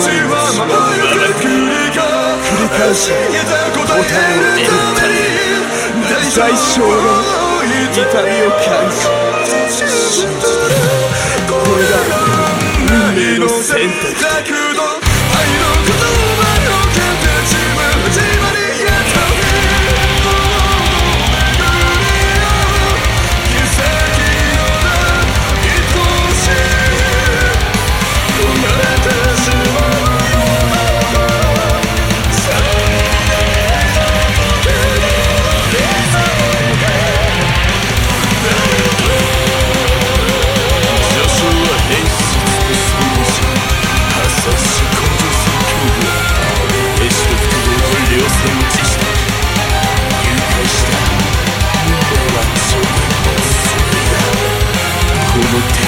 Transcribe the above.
し返し答えを得るため最小の痛みを感じこれが運命の選択。will take